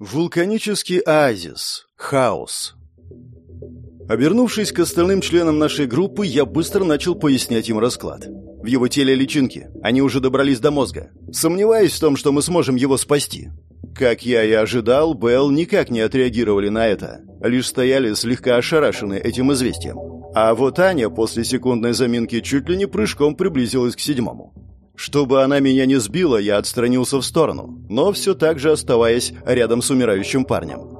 Вулканический оазис. Хаос. Обернувшись к остальным членам нашей группы, я быстро начал пояснять им расклад. В его теле личинки. Они уже добрались до мозга. Сомневаюсь в том, что мы сможем его спасти. Как я и ожидал, Белл никак не отреагировали на это. Лишь стояли слегка ошарашенные этим известием. А вот Аня после секундной заминки чуть ли не прыжком приблизилась к седьмому. Чтобы она меня не сбила, я отстранился в сторону, но все так же оставаясь рядом с умирающим парнем.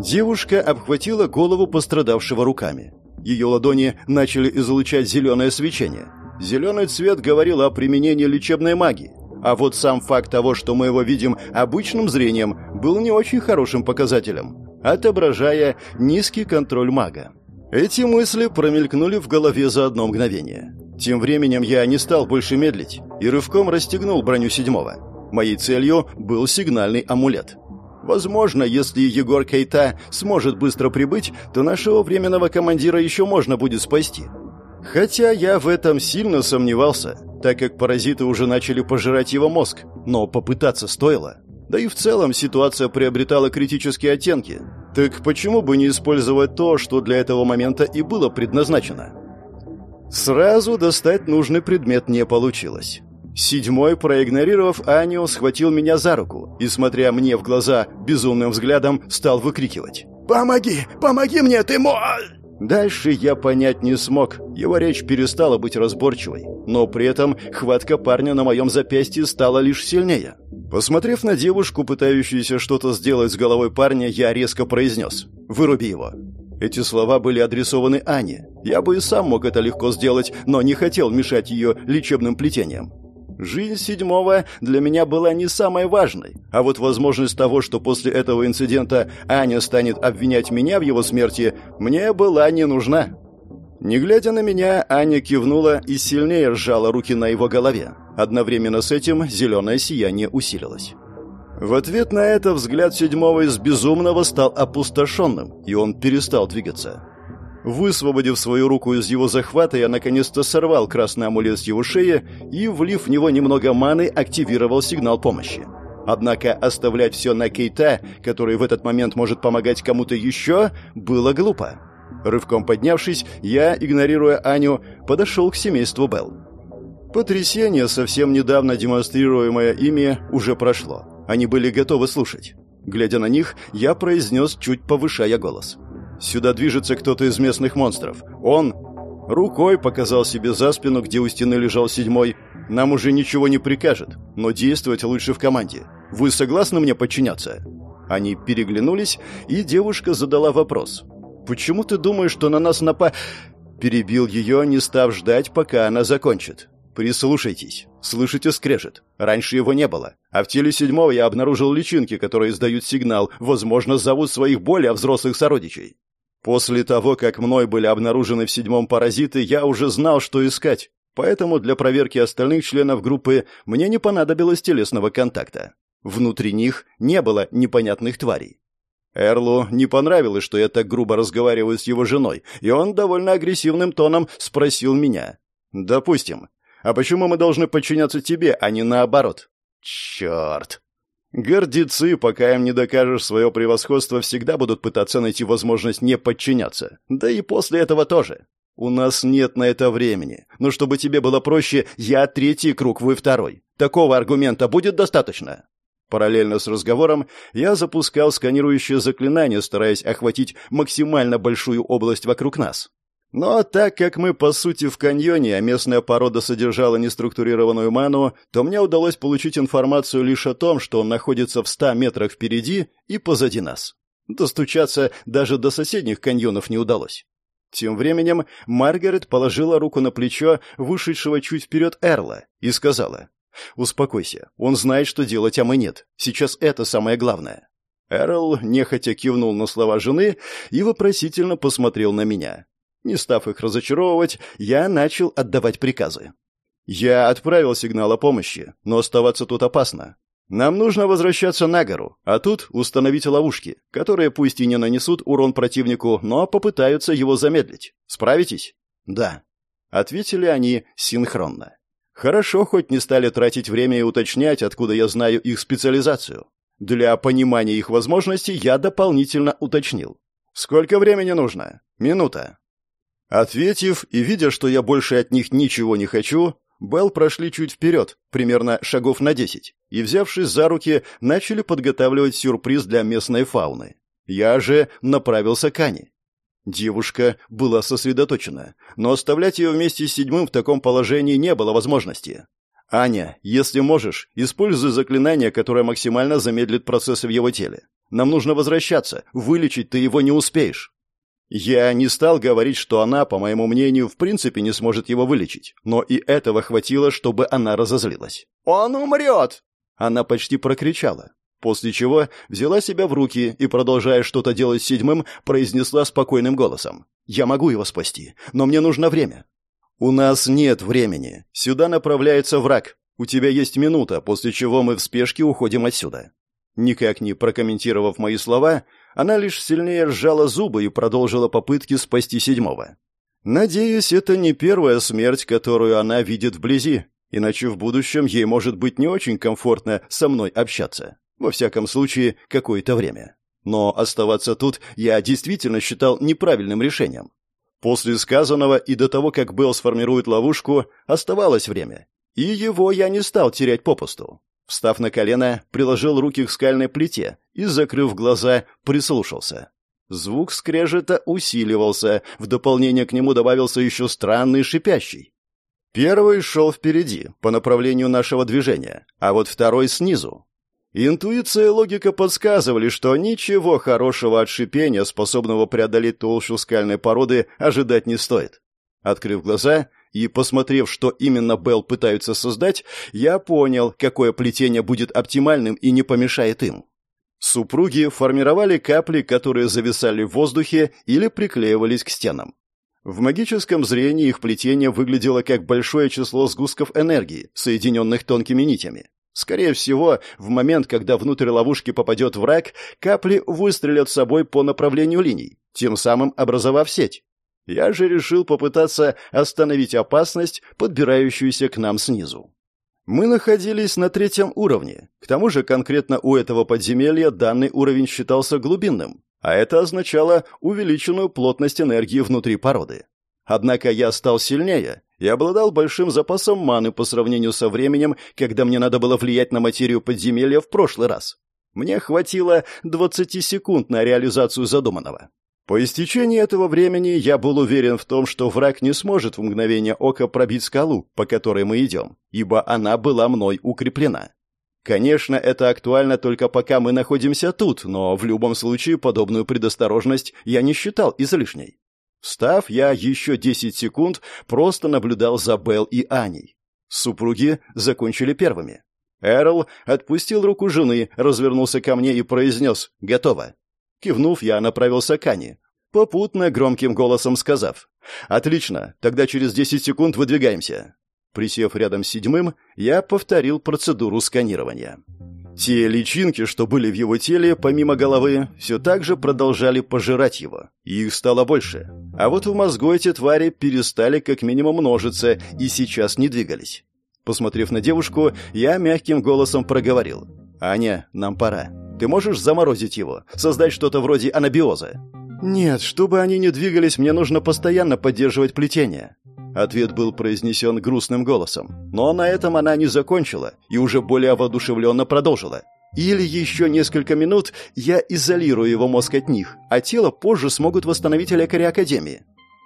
Девушка обхватила голову пострадавшего руками. Ее ладони начали излучать зеленое свечение. Зеленый цвет говорил о применении лечебной магии. А вот сам факт того, что мы его видим обычным зрением, был не очень хорошим показателем, отображая низкий контроль мага. Эти мысли промелькнули в голове за одно мгновение. Тем временем я не стал больше медлить и рывком расстегнул броню седьмого. Моей целью был сигнальный амулет. Возможно, если Егор Кейта сможет быстро прибыть, то нашего временного командира еще можно будет спасти. Хотя я в этом сильно сомневался, так как паразиты уже начали пожирать его мозг, но попытаться стоило. Да и в целом ситуация приобретала критические оттенки. Так почему бы не использовать то, что для этого момента и было предназначено? Сразу достать нужный предмет не получилось. Седьмой, проигнорировав Аню, схватил меня за руку и, смотря мне в глаза безумным взглядом, стал выкрикивать. «Помоги! Помоги мне, ты мо...» Дальше я понять не смог. Его речь перестала быть разборчивой, но при этом хватка парня на моем запястье стала лишь сильнее. Посмотрев на девушку, пытающуюся что-то сделать с головой парня, я резко произнес «Выруби его». Эти слова были адресованы Ане. Я бы и сам мог это легко сделать, но не хотел мешать ее лечебным плетениям. Жизнь седьмого для меня была не самой важной, а вот возможность того, что после этого инцидента Аня станет обвинять меня в его смерти, мне была не нужна. Не глядя на меня, Аня кивнула и сильнее сжала руки на его голове. Одновременно с этим зеленое сияние усилилось. В ответ на это взгляд седьмого из безумного стал опустошенным, и он перестал двигаться. Высвободив свою руку из его захвата, я наконец-то сорвал красный амулет с его шеи и, влив в него немного маны, активировал сигнал помощи. Однако оставлять все на Кейта, который в этот момент может помогать кому-то еще, было глупо. Рывком поднявшись, я, игнорируя Аню, подошел к семейству Белл. Потрясение, совсем недавно демонстрируемое ими, уже прошло. Они были готовы слушать. Глядя на них, я произнес, чуть повышая голос. Сюда движется кто-то из местных монстров. Он рукой показал себе за спину, где у стены лежал седьмой. Нам уже ничего не прикажет, но действовать лучше в команде. Вы согласны мне подчиняться? Они переглянулись, и девушка задала вопрос. Почему ты думаешь, что на нас напа Перебил ее, не став ждать, пока она закончит. Прислушайтесь. Слышите скрежет? Раньше его не было. А в теле седьмого я обнаружил личинки, которые издают сигнал, возможно, зовут своих более взрослых сородичей. После того, как мной были обнаружены в седьмом паразиты, я уже знал, что искать. Поэтому для проверки остальных членов группы мне не понадобилось телесного контакта. Внутри них не было непонятных тварей. Эрлу не понравилось, что я так грубо разговариваю с его женой, и он довольно агрессивным тоном спросил меня. «Допустим, а почему мы должны подчиняться тебе, а не наоборот? Черт. Гордецы, пока им не докажешь свое превосходство, всегда будут пытаться найти возможность не подчиняться. Да и после этого тоже. У нас нет на это времени. Но чтобы тебе было проще, я третий круг, вы второй. Такого аргумента будет достаточно. Параллельно с разговором я запускал сканирующее заклинание, стараясь охватить максимально большую область вокруг нас. Но так как мы, по сути, в каньоне, а местная порода содержала неструктурированную ману, то мне удалось получить информацию лишь о том, что он находится в ста метрах впереди и позади нас. Достучаться даже до соседних каньонов не удалось. Тем временем Маргарет положила руку на плечо вышедшего чуть вперед Эрла и сказала, «Успокойся, он знает, что делать, а мы нет. Сейчас это самое главное». Эрл нехотя кивнул на слова жены и вопросительно посмотрел на меня. Не став их разочаровывать, я начал отдавать приказы. Я отправил сигнал о помощи, но оставаться тут опасно. Нам нужно возвращаться на гору, а тут установить ловушки, которые пусть и не нанесут урон противнику, но попытаются его замедлить. Справитесь? Да. Ответили они синхронно. Хорошо, хоть не стали тратить время и уточнять, откуда я знаю их специализацию. Для понимания их возможностей я дополнительно уточнил. «Сколько времени нужно?» «Минута». Ответив и видя, что я больше от них ничего не хочу, Белл прошли чуть вперед, примерно шагов на десять, и, взявшись за руки, начали подготавливать сюрприз для местной фауны. Я же направился к Ане. Девушка была сосредоточена, но оставлять ее вместе с седьмым в таком положении не было возможности. «Аня, если можешь, используй заклинание, которое максимально замедлит процессы в его теле. Нам нужно возвращаться, вылечить ты его не успеешь». Я не стал говорить, что она, по моему мнению, в принципе не сможет его вылечить, но и этого хватило, чтобы она разозлилась. «Он умрет!» Она почти прокричала, после чего взяла себя в руки и, продолжая что-то делать с седьмым, произнесла спокойным голосом. «Я могу его спасти, но мне нужно время». «У нас нет времени. Сюда направляется враг. У тебя есть минута, после чего мы в спешке уходим отсюда». Никак не прокомментировав мои слова, она лишь сильнее сжала зубы и продолжила попытки спасти седьмого. Надеюсь, это не первая смерть, которую она видит вблизи, иначе в будущем ей может быть не очень комфортно со мной общаться. Во всяком случае, какое-то время. Но оставаться тут я действительно считал неправильным решением. После сказанного и до того, как Белл сформирует ловушку, оставалось время. И его я не стал терять попусту. Встав на колено, приложил руки к скальной плите и, закрыв глаза, прислушался. Звук скрежета усиливался, в дополнение к нему добавился еще странный шипящий. Первый шел впереди, по направлению нашего движения, а вот второй снизу. Интуиция и логика подсказывали, что ничего хорошего от шипения, способного преодолеть толщу скальной породы, ожидать не стоит. Открыв глаза, и, посмотрев, что именно Белл пытаются создать, я понял, какое плетение будет оптимальным и не помешает им. Супруги формировали капли, которые зависали в воздухе или приклеивались к стенам. В магическом зрении их плетение выглядело как большое число сгустков энергии, соединенных тонкими нитями. Скорее всего, в момент, когда внутрь ловушки попадет враг, капли выстрелят собой по направлению линий, тем самым образовав сеть. Я же решил попытаться остановить опасность, подбирающуюся к нам снизу. Мы находились на третьем уровне. К тому же конкретно у этого подземелья данный уровень считался глубинным, а это означало увеличенную плотность энергии внутри породы. Однако я стал сильнее и обладал большим запасом маны по сравнению со временем, когда мне надо было влиять на материю подземелья в прошлый раз. Мне хватило 20 секунд на реализацию задуманного. По истечении этого времени я был уверен в том, что враг не сможет в мгновение ока пробить скалу, по которой мы идем, ибо она была мной укреплена. Конечно, это актуально только пока мы находимся тут, но в любом случае подобную предосторожность я не считал излишней. Встав, я еще 10 секунд просто наблюдал за Белл и Аней. Супруги закончили первыми. Эрл отпустил руку жены, развернулся ко мне и произнес «Готово». Кивнув, я направился к Ане, попутно громким голосом сказав «Отлично, тогда через 10 секунд выдвигаемся». Присев рядом с седьмым, я повторил процедуру сканирования. Те личинки, что были в его теле, помимо головы, все так же продолжали пожирать его. Их стало больше. А вот в мозгу эти твари перестали как минимум множиться и сейчас не двигались. Посмотрев на девушку, я мягким голосом проговорил. «Аня, нам пора. Ты можешь заморозить его, создать что-то вроде анабиоза?» «Нет, чтобы они не двигались, мне нужно постоянно поддерживать плетение». Ответ был произнесен грустным голосом. Но на этом она не закончила и уже более воодушевленно продолжила. «Или еще несколько минут я изолирую его мозг от них, а тело позже смогут восстановить лекари Академии».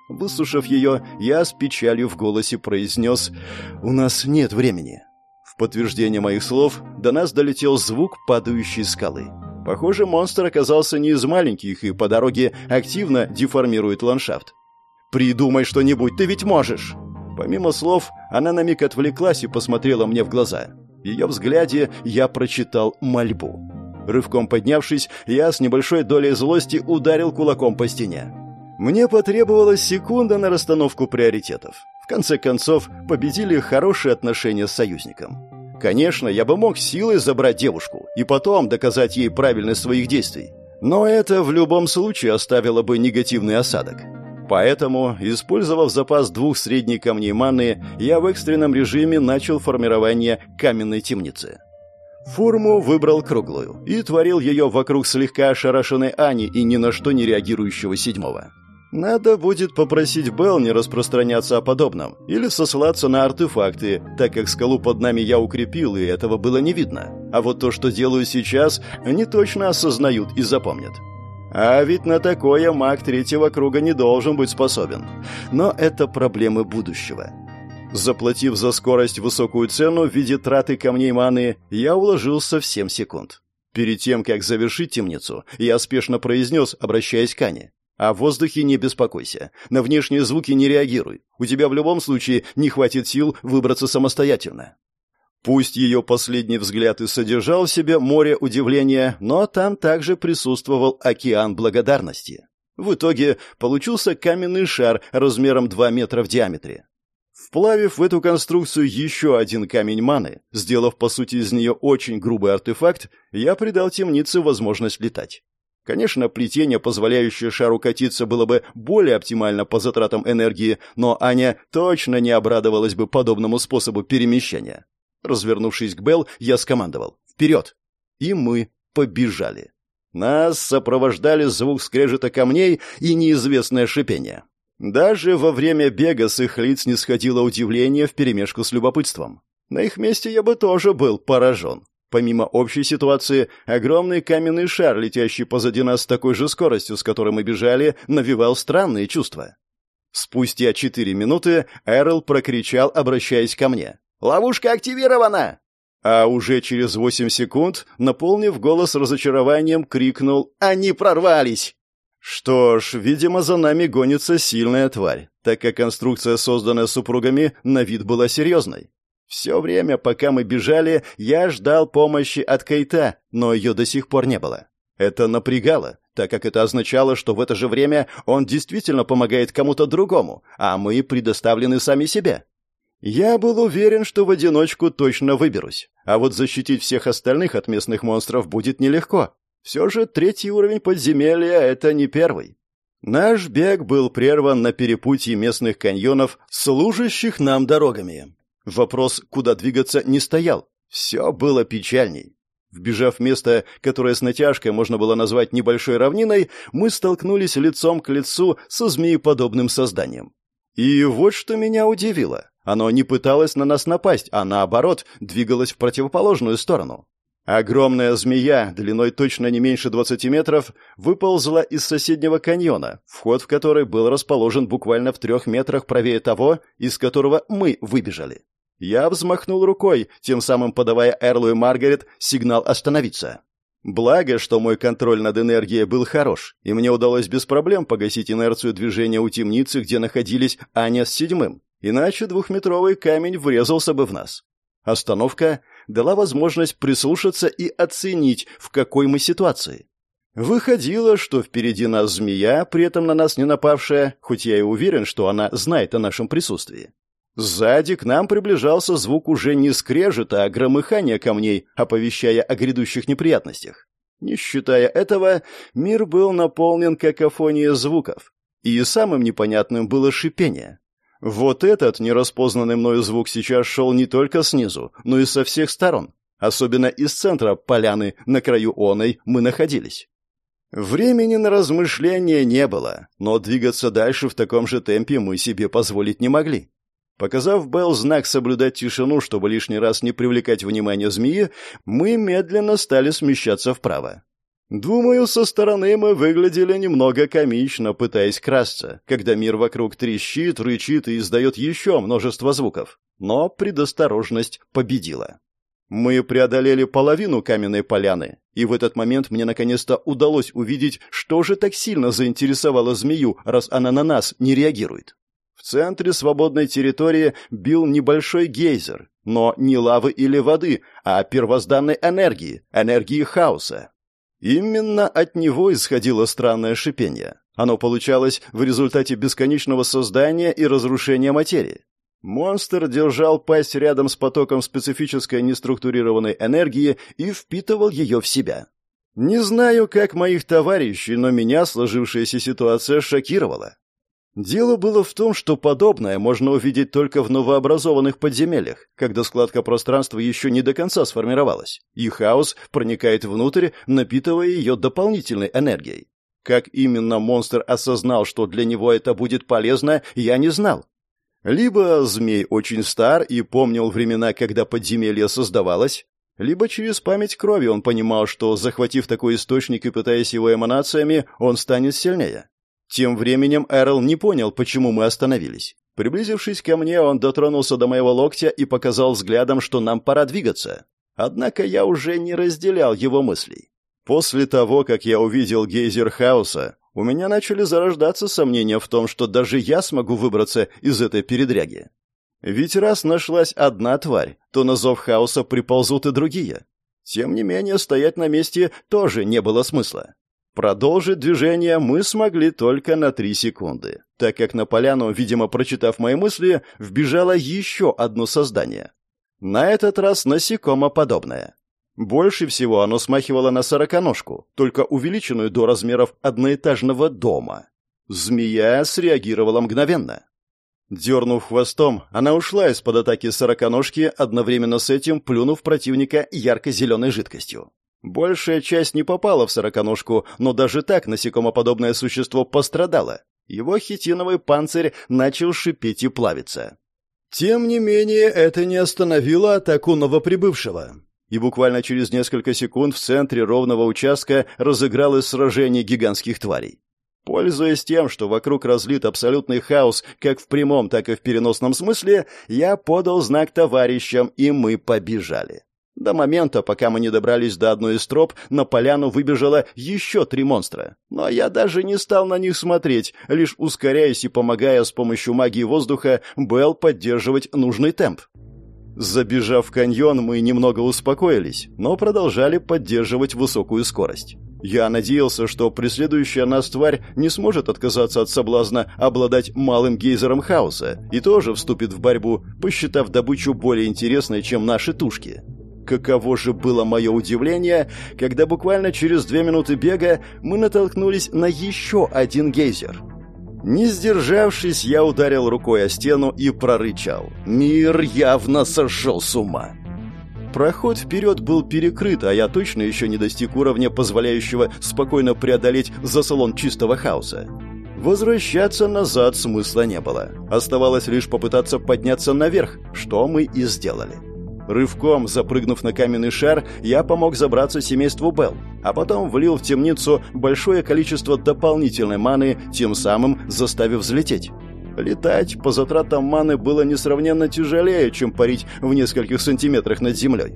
Выслушав ее, я с печалью в голосе произнес «У нас нет времени» подтверждение моих слов до нас долетел звук падающей скалы. Похоже, монстр оказался не из маленьких и по дороге активно деформирует ландшафт. «Придумай что-нибудь, ты ведь можешь!» Помимо слов, она на миг отвлеклась и посмотрела мне в глаза. В ее взгляде я прочитал мольбу. Рывком поднявшись, я с небольшой долей злости ударил кулаком по стене. Мне потребовалась секунда на расстановку приоритетов. В конце концов, победили хорошие отношения с союзником. Конечно, я бы мог силой забрать девушку и потом доказать ей правильность своих действий. Но это в любом случае оставило бы негативный осадок. Поэтому, использовав запас двух средних камней маны, я в экстренном режиме начал формирование каменной темницы. Форму выбрал круглую и творил ее вокруг слегка ошарашенной Ани и ни на что не реагирующего седьмого. Надо будет попросить Белл не распространяться о подобном или сослаться на артефакты, так как скалу под нами я укрепил, и этого было не видно. А вот то, что делаю сейчас, они точно осознают и запомнят. А ведь на такое маг третьего круга не должен быть способен. Но это проблемы будущего. Заплатив за скорость высокую цену в виде траты камней маны, я уложился в 7 секунд. Перед тем, как завершить темницу, я спешно произнес, обращаясь к Ане. «О воздухе не беспокойся. На внешние звуки не реагируй. У тебя в любом случае не хватит сил выбраться самостоятельно». Пусть ее последний взгляд и содержал в себе море удивления, но там также присутствовал океан благодарности. В итоге получился каменный шар размером 2 метра в диаметре. Вплавив в эту конструкцию еще один камень маны, сделав по сути из нее очень грубый артефакт, я придал темнице возможность летать. Конечно, плетение, позволяющее шару катиться, было бы более оптимально по затратам энергии, но Аня точно не обрадовалась бы подобному способу перемещения. Развернувшись к Белл, я скомандовал «Вперед!» И мы побежали. Нас сопровождали звук скрежета камней и неизвестное шипение. Даже во время бега с их лиц не сходило удивление вперемешку с любопытством. На их месте я бы тоже был поражен. Помимо общей ситуации, огромный каменный шар, летящий позади нас с такой же скоростью, с которой мы бежали, навевал странные чувства. Спустя четыре минуты Эрл прокричал, обращаясь ко мне. «Ловушка активирована!» А уже через восемь секунд, наполнив голос разочарованием, крикнул «Они прорвались!» Что ж, видимо, за нами гонится сильная тварь, так как конструкция, созданная супругами, на вид была серьезной. Все время, пока мы бежали, я ждал помощи от Кейта, но ее до сих пор не было. Это напрягало, так как это означало, что в это же время он действительно помогает кому-то другому, а мы предоставлены сами себе. Я был уверен, что в одиночку точно выберусь, а вот защитить всех остальных от местных монстров будет нелегко. Все же третий уровень подземелья — это не первый. Наш бег был прерван на перепутье местных каньонов, служащих нам дорогами. Вопрос, куда двигаться, не стоял. Все было печальней. Вбежав в место, которое с натяжкой можно было назвать небольшой равниной, мы столкнулись лицом к лицу со змееподобным созданием. И вот что меня удивило. Оно не пыталось на нас напасть, а наоборот, двигалось в противоположную сторону. Огромная змея, длиной точно не меньше 20 метров, выползла из соседнего каньона, вход в который был расположен буквально в трех метрах правее того, из которого мы выбежали. Я взмахнул рукой, тем самым подавая Эрлу и Маргарет сигнал остановиться. Благо, что мой контроль над энергией был хорош, и мне удалось без проблем погасить инерцию движения у темницы, где находились Аня с седьмым. Иначе двухметровый камень врезался бы в нас. Остановка дала возможность прислушаться и оценить, в какой мы ситуации. Выходило, что впереди нас змея, при этом на нас не напавшая, хоть я и уверен, что она знает о нашем присутствии. Сзади к нам приближался звук уже не скрежета, а громыхания камней, оповещая о грядущих неприятностях. Не считая этого, мир был наполнен какофонией звуков. И самым непонятным было шипение. Вот этот нераспознанный мною звук сейчас шел не только снизу, но и со всех сторон. Особенно из центра поляны, на краю оной, мы находились. Времени на размышления не было, но двигаться дальше в таком же темпе мы себе позволить не могли. Показав Белл знак соблюдать тишину, чтобы лишний раз не привлекать внимание змеи, мы медленно стали смещаться вправо. Думаю, со стороны мы выглядели немного комично, пытаясь красться, когда мир вокруг трещит, рычит и издает еще множество звуков. Но предосторожность победила. Мы преодолели половину каменной поляны, и в этот момент мне наконец-то удалось увидеть, что же так сильно заинтересовало змею, раз она на нас не реагирует. В центре свободной территории бил небольшой гейзер, но не лавы или воды, а первозданной энергии, энергии хаоса. Именно от него исходило странное шипение. Оно получалось в результате бесконечного создания и разрушения материи. Монстр держал пасть рядом с потоком специфической неструктурированной энергии и впитывал ее в себя. Не знаю, как моих товарищей, но меня сложившаяся ситуация шокировала. Дело было в том, что подобное можно увидеть только в новообразованных подземельях, когда складка пространства еще не до конца сформировалась, и хаос проникает внутрь, напитывая ее дополнительной энергией. Как именно монстр осознал, что для него это будет полезно, я не знал. Либо змей очень стар и помнил времена, когда подземелье создавалось, либо через память крови он понимал, что, захватив такой источник и пытаясь его эманациями, он станет сильнее. Тем временем Эрл не понял, почему мы остановились. Приблизившись ко мне, он дотронулся до моего локтя и показал взглядом, что нам пора двигаться. Однако я уже не разделял его мыслей. После того, как я увидел гейзер хаоса, у меня начали зарождаться сомнения в том, что даже я смогу выбраться из этой передряги. Ведь раз нашлась одна тварь, то на зов хаоса приползут и другие. Тем не менее, стоять на месте тоже не было смысла. Продолжить движение мы смогли только на три секунды, так как на поляну, видимо, прочитав мои мысли, вбежало еще одно создание. На этот раз насекомоподобное. Больше всего оно смахивало на сороконожку, только увеличенную до размеров одноэтажного дома. Змея среагировала мгновенно. Дернув хвостом, она ушла из-под атаки сороконожки, одновременно с этим плюнув противника ярко-зеленой жидкостью. Большая часть не попала в сороконожку, но даже так насекомоподобное существо пострадало. Его хитиновый панцирь начал шипеть и плавиться. Тем не менее, это не остановило атаку новоприбывшего. И буквально через несколько секунд в центре ровного участка разыгралось сражение гигантских тварей. Пользуясь тем, что вокруг разлит абсолютный хаос как в прямом, так и в переносном смысле, я подал знак товарищам, и мы побежали. До момента, пока мы не добрались до одной из троп, на поляну выбежало еще три монстра. Но я даже не стал на них смотреть, лишь ускоряясь и помогая с помощью магии воздуха Белл поддерживать нужный темп. Забежав в каньон, мы немного успокоились, но продолжали поддерживать высокую скорость. Я надеялся, что преследующая нас тварь не сможет отказаться от соблазна обладать малым гейзером хаоса и тоже вступит в борьбу, посчитав добычу более интересной, чем наши тушки. Каково же было мое удивление, когда буквально через две минуты бега мы натолкнулись на еще один гейзер. Не сдержавшись, я ударил рукой о стену и прорычал. Мир явно сошел с ума. Проход вперед был перекрыт, а я точно еще не достиг уровня, позволяющего спокойно преодолеть заслон чистого хаоса. Возвращаться назад смысла не было. Оставалось лишь попытаться подняться наверх, что мы и сделали. Рывком запрыгнув на каменный шар, я помог забраться семейству Белл, а потом влил в темницу большое количество дополнительной маны, тем самым заставив взлететь. Летать по затратам маны было несравненно тяжелее, чем парить в нескольких сантиметрах над землей.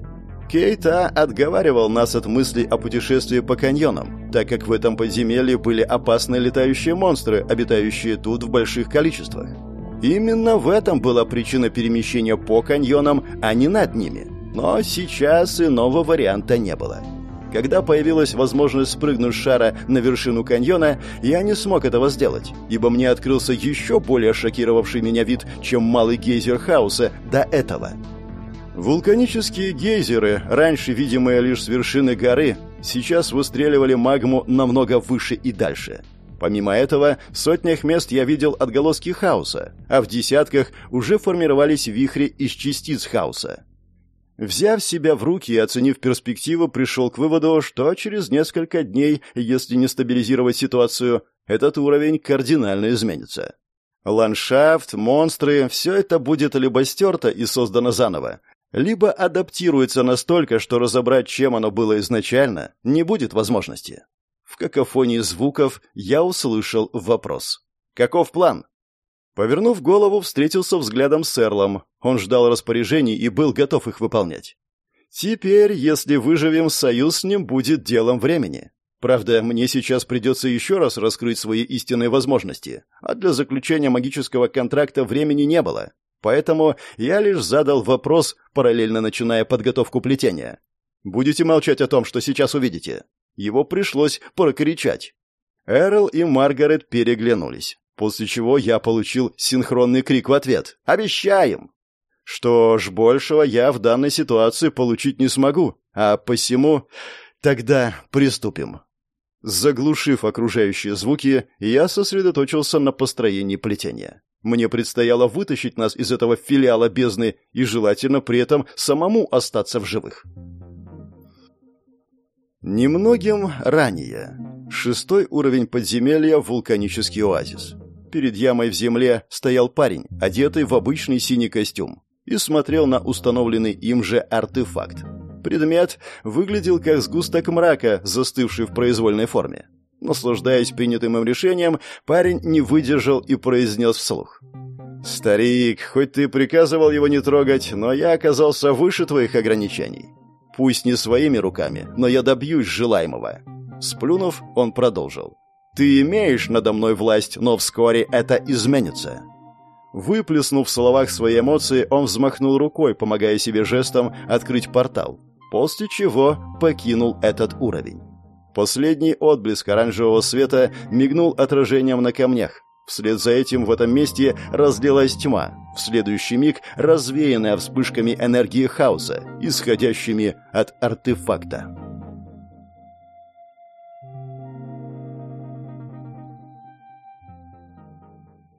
Кейта отговаривал нас от мыслей о путешествии по каньонам, так как в этом подземелье были опасные летающие монстры, обитающие тут в больших количествах. Именно в этом была причина перемещения по каньонам, а не над ними. Но сейчас иного варианта не было. Когда появилась возможность спрыгнуть с шара на вершину каньона, я не смог этого сделать, ибо мне открылся еще более шокировавший меня вид, чем малый гейзер хаоса до этого. Вулканические гейзеры, раньше видимые лишь с вершины горы, сейчас выстреливали магму намного выше и дальше. Помимо этого, в сотнях мест я видел отголоски хаоса, а в десятках уже формировались вихри из частиц хаоса. Взяв себя в руки и оценив перспективу, пришел к выводу, что через несколько дней, если не стабилизировать ситуацию, этот уровень кардинально изменится. Ландшафт, монстры – все это будет либо стерто и создано заново, либо адаптируется настолько, что разобрать, чем оно было изначально, не будет возможности. В какофонии звуков я услышал вопрос. «Каков план?» Повернув голову, встретился взглядом с Эрлом. Он ждал распоряжений и был готов их выполнять. «Теперь, если выживем, союз с ним будет делом времени. Правда, мне сейчас придется еще раз раскрыть свои истинные возможности, а для заключения магического контракта времени не было. Поэтому я лишь задал вопрос, параллельно начиная подготовку плетения. Будете молчать о том, что сейчас увидите?» Его пришлось прокричать. Эрл и Маргарет переглянулись, после чего я получил синхронный крик в ответ. «Обещаем!» Что ж, большего я в данной ситуации получить не смогу, а посему тогда приступим. Заглушив окружающие звуки, я сосредоточился на построении плетения. Мне предстояло вытащить нас из этого филиала бездны и желательно при этом самому остаться в живых. Немногим ранее. Шестой уровень подземелья «Вулканический оазис». Перед ямой в земле стоял парень, одетый в обычный синий костюм, и смотрел на установленный им же артефакт. Предмет выглядел как сгусток мрака, застывший в произвольной форме. Наслаждаясь принятым им решением, парень не выдержал и произнес вслух. «Старик, хоть ты приказывал его не трогать, но я оказался выше твоих ограничений. Пусть не своими руками, но я добьюсь желаемого». Сплюнув, он продолжил. «Ты имеешь надо мной власть, но вскоре это изменится». Выплеснув в словах свои эмоции, он взмахнул рукой, помогая себе жестом открыть портал, после чего покинул этот уровень. Последний отблеск оранжевого света мигнул отражением на камнях. Вслед за этим в этом месте разлилась тьма, в следующий миг развеянная вспышками энергии хаоса, исходящими от артефакта.